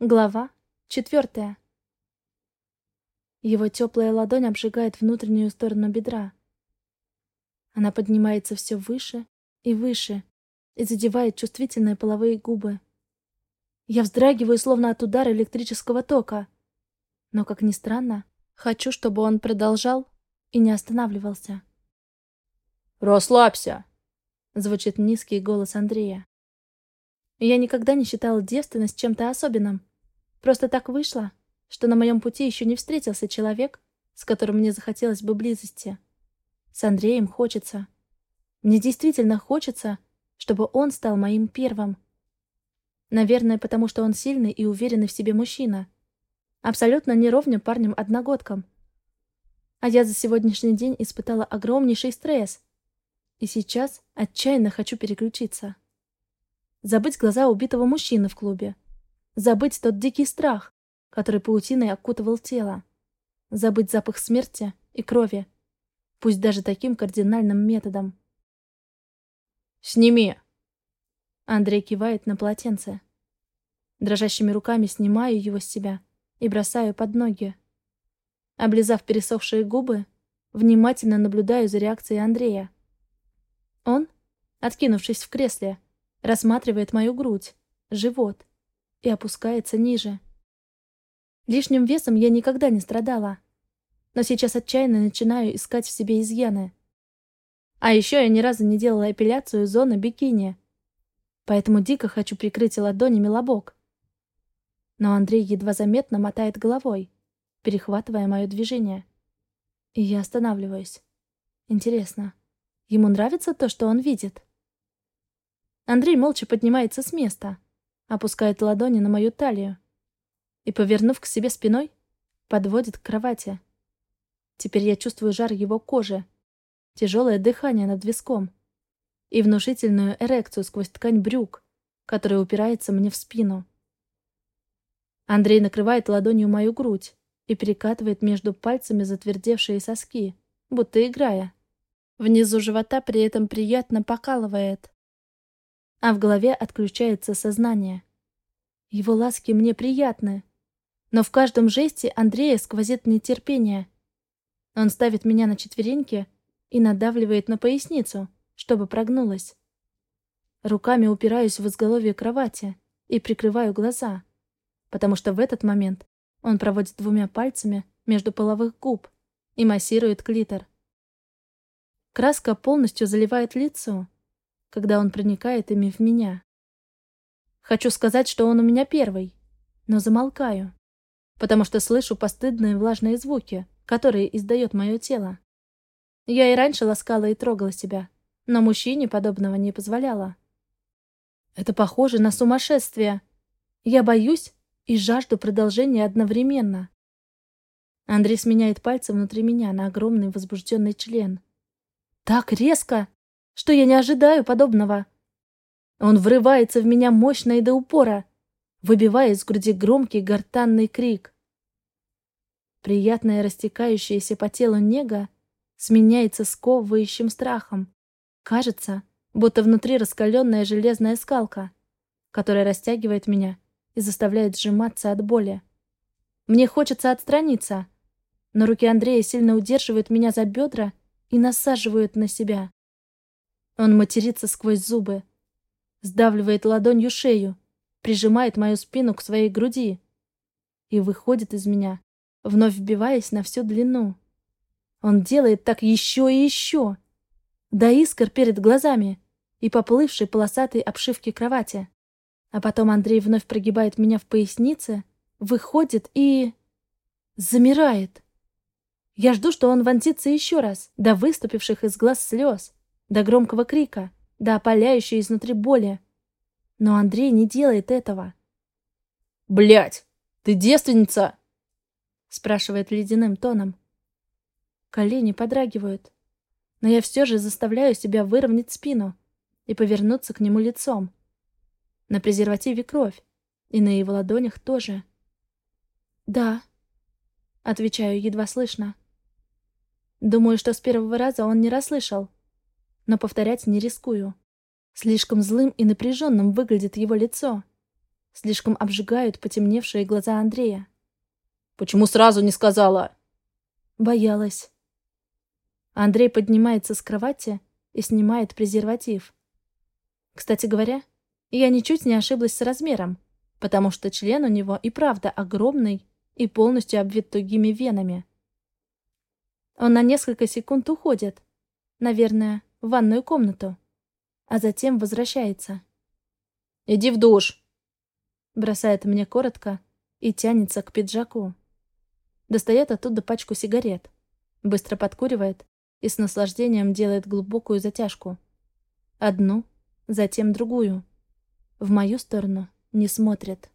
Глава четвертая. Его теплая ладонь обжигает внутреннюю сторону бедра. Она поднимается все выше и выше и задевает чувствительные половые губы. Я вздрагиваю, словно от удара электрического тока. Но, как ни странно, хочу, чтобы он продолжал и не останавливался. «Расслабься!» — звучит низкий голос Андрея. Я никогда не считала девственность чем-то особенным. Просто так вышло, что на моем пути еще не встретился человек, с которым мне захотелось бы близости. С Андреем хочется. Мне действительно хочется, чтобы он стал моим первым. Наверное, потому что он сильный и уверенный в себе мужчина. Абсолютно неровным парнем-одногодком. А я за сегодняшний день испытала огромнейший стресс. И сейчас отчаянно хочу переключиться. Забыть глаза убитого мужчины в клубе. Забыть тот дикий страх, который паутиной окутывал тело. Забыть запах смерти и крови. Пусть даже таким кардинальным методом. «Сними!» Андрей кивает на полотенце. Дрожащими руками снимаю его с себя и бросаю под ноги. Облизав пересохшие губы, внимательно наблюдаю за реакцией Андрея. Он, откинувшись в кресле, рассматривает мою грудь, живот и опускается ниже. Лишним весом я никогда не страдала, но сейчас отчаянно начинаю искать в себе изъяны. А еще я ни разу не делала эпиляцию зоны бикини, поэтому дико хочу прикрыть ладонями лобок. Но Андрей едва заметно мотает головой, перехватывая мое движение. И я останавливаюсь. Интересно, ему нравится то, что он видит? Андрей молча поднимается с места, опускает ладони на мою талию и, повернув к себе спиной, подводит к кровати. Теперь я чувствую жар его кожи, тяжелое дыхание над виском и внушительную эрекцию сквозь ткань брюк, которая упирается мне в спину. Андрей накрывает ладонью мою грудь и перекатывает между пальцами затвердевшие соски, будто играя. Внизу живота при этом приятно покалывает а в голове отключается сознание. Его ласки мне приятны, но в каждом жесте Андрея сквозит нетерпение. Он ставит меня на четвереньки и надавливает на поясницу, чтобы прогнулась. Руками упираюсь в изголовье кровати и прикрываю глаза, потому что в этот момент он проводит двумя пальцами между половых губ и массирует клитор. Краска полностью заливает лицо, когда он проникает ими в меня. Хочу сказать, что он у меня первый, но замолкаю, потому что слышу постыдные влажные звуки, которые издает мое тело. Я и раньше ласкала и трогала себя, но мужчине подобного не позволяла. Это похоже на сумасшествие. Я боюсь и жажду продолжения одновременно. Андрей сменяет пальцы внутри меня на огромный возбужденный член. Так резко, что я не ожидаю подобного. Он врывается в меня мощно и до упора, выбивая из груди громкий гортанный крик. Приятная растекающаяся по телу нега сменяется сковывающим страхом. Кажется, будто внутри раскаленная железная скалка, которая растягивает меня и заставляет сжиматься от боли. Мне хочется отстраниться, но руки Андрея сильно удерживают меня за бедра и насаживают на себя. Он матерится сквозь зубы, сдавливает ладонью шею, прижимает мою спину к своей груди и выходит из меня, вновь вбиваясь на всю длину. Он делает так еще и еще, до искр перед глазами и поплывшей полосатой обшивки кровати. А потом Андрей вновь прогибает меня в пояснице, выходит и... замирает. Я жду, что он вонзится еще раз, до выступивших из глаз слез, до громкого крика, до опаляющей изнутри боли. Но Андрей не делает этого. Блять, ты девственница?» спрашивает ледяным тоном. Колени подрагивают, но я все же заставляю себя выровнять спину и повернуться к нему лицом. На презервативе кровь, и на его ладонях тоже. «Да», — отвечаю едва слышно. Думаю, что с первого раза он не расслышал но повторять не рискую. Слишком злым и напряженным выглядит его лицо. Слишком обжигают потемневшие глаза Андрея. «Почему сразу не сказала?» Боялась. Андрей поднимается с кровати и снимает презерватив. Кстати говоря, я ничуть не ошиблась с размером, потому что член у него и правда огромный и полностью обвит тугими венами. Он на несколько секунд уходит, наверное, в ванную комнату, а затем возвращается. «Иди в душ!» Бросает мне коротко и тянется к пиджаку. Достает оттуда пачку сигарет, быстро подкуривает и с наслаждением делает глубокую затяжку. Одну, затем другую. В мою сторону не смотрит.